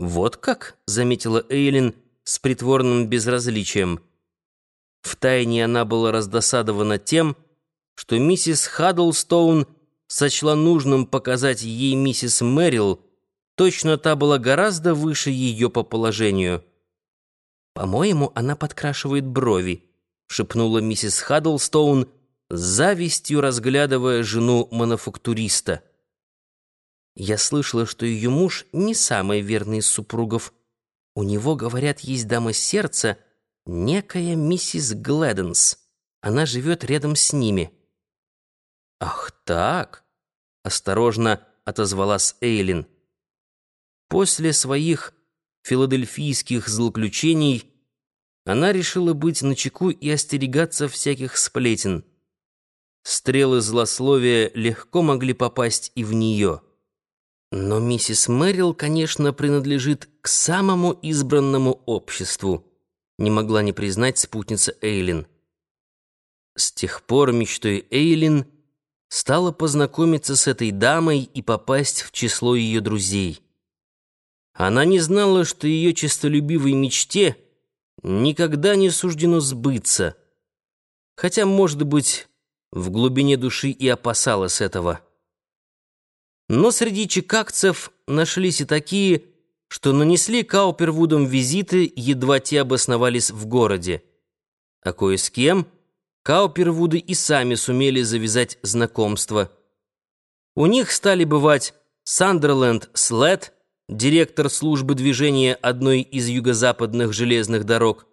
«Вот как?» — заметила Эйлин с притворным безразличием. Втайне она была раздосадована тем, что миссис Хаддлстоун сочла нужным показать ей миссис Мэрил, точно та была гораздо выше ее по положению. «По-моему, она подкрашивает брови», — шепнула миссис Хаддлстоун, с завистью разглядывая жену мануфактуриста. Я слышала, что ее муж не самый верный из супругов. У него, говорят, есть дама сердца, некая миссис Глэденс. Она живет рядом с ними. «Ах так!» — осторожно отозвалась Эйлин. После своих филадельфийских злоключений она решила быть начеку и остерегаться всяких сплетен. Стрелы злословия легко могли попасть и в нее. Но миссис Мэрил, конечно, принадлежит к самому избранному обществу, не могла не признать спутница Эйлин. С тех пор мечтой Эйлин стала познакомиться с этой дамой и попасть в число ее друзей. Она не знала, что ее честолюбивой мечте никогда не суждено сбыться, хотя, может быть, в глубине души и опасалась этого. Но среди чикагцев нашлись и такие, что нанесли Каупервудам визиты, едва те обосновались в городе. А кое с кем Каупервуды и сами сумели завязать знакомство. У них стали бывать Сандерленд Слет, директор службы движения одной из юго-западных железных дорог,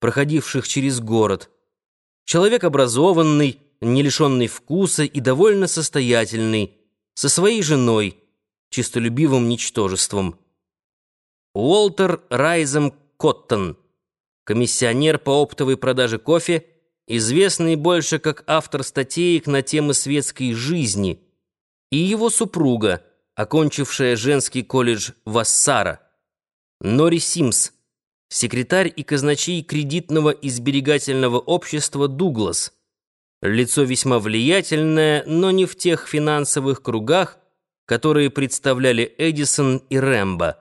проходивших через город. Человек образованный, не лишенный вкуса и довольно состоятельный, со своей женой, чистолюбивым ничтожеством. Уолтер Райзем Коттон, комиссионер по оптовой продаже кофе, известный больше как автор статеек на темы светской жизни, и его супруга, окончившая женский колледж Вассара, Нори Симс, секретарь и казначей кредитного и сберегательного общества «Дуглас», Лицо весьма влиятельное, но не в тех финансовых кругах, которые представляли Эдисон и Рэмбо.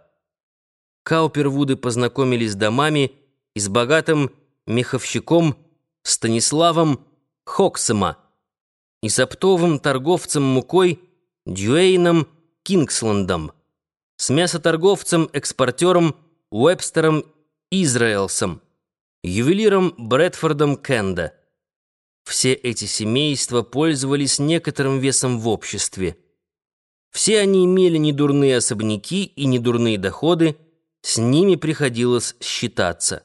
Каупервуды познакомились с домами и с богатым меховщиком Станиславом Хоксема и с оптовым торговцем мукой Дюэйном Кингсландом, с мясоторговцем-экспортером Уэбстером Израэлсом, ювелиром Брэдфордом Кенда. Все эти семейства пользовались некоторым весом в обществе. Все они имели недурные особняки и недурные доходы, с ними приходилось считаться.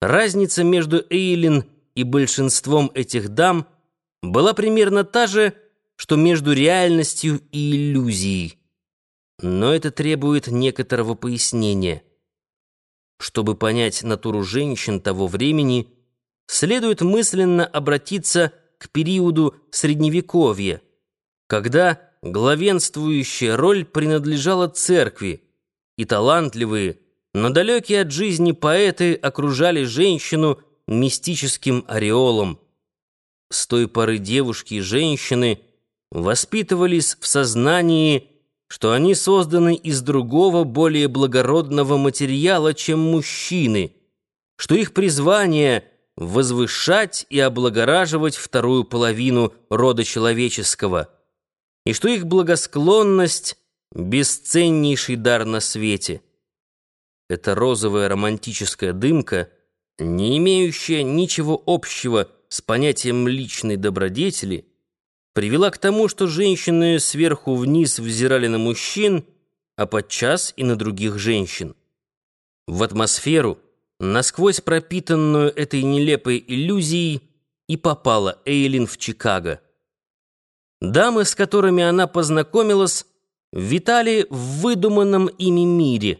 Разница между Эйлин и большинством этих дам была примерно та же, что между реальностью и иллюзией. Но это требует некоторого пояснения. Чтобы понять натуру женщин того времени – следует мысленно обратиться к периоду Средневековья, когда главенствующая роль принадлежала церкви, и талантливые, но далекие от жизни поэты окружали женщину мистическим ореолом. С той поры девушки и женщины воспитывались в сознании, что они созданы из другого, более благородного материала, чем мужчины, что их призвание — возвышать и облагораживать вторую половину рода человеческого, и что их благосклонность — бесценнейший дар на свете. Эта розовая романтическая дымка, не имеющая ничего общего с понятием личной добродетели, привела к тому, что женщины сверху вниз взирали на мужчин, а подчас и на других женщин. В атмосферу — насквозь пропитанную этой нелепой иллюзией, и попала Эйлин в Чикаго. Дамы, с которыми она познакомилась, витали в выдуманном ими мире.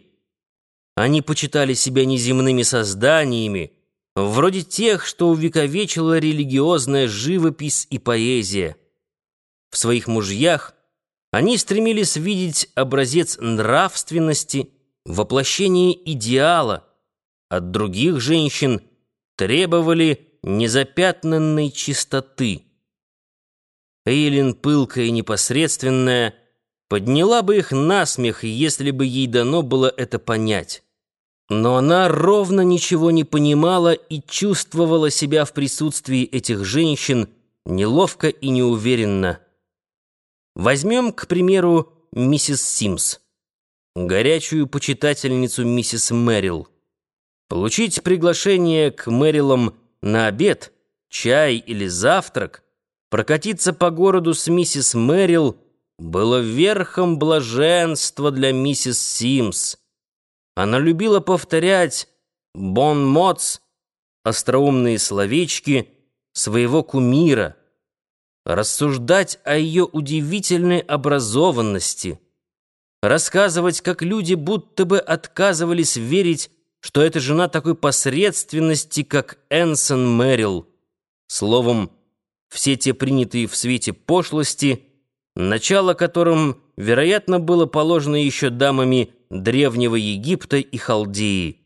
Они почитали себя неземными созданиями, вроде тех, что увековечила религиозная живопись и поэзия. В своих мужьях они стремились видеть образец нравственности, воплощение идеала, от других женщин требовали незапятнанной чистоты. Эйлин, пылкая и непосредственная, подняла бы их на смех, если бы ей дано было это понять. Но она ровно ничего не понимала и чувствовала себя в присутствии этих женщин неловко и неуверенно. Возьмем, к примеру, миссис Симс, горячую почитательницу миссис Мэрил. Получить приглашение к Мэрилам на обед, чай или завтрак, прокатиться по городу с миссис Мэрил было верхом блаженства для миссис Симс. Она любила повторять «бон моц» остроумные словечки своего кумира, рассуждать о ее удивительной образованности, рассказывать, как люди будто бы отказывались верить, что это жена такой посредственности, как Энсон Мэрил. Словом, все те принятые в свете пошлости, начало которым, вероятно, было положено еще дамами Древнего Египта и Халдеи.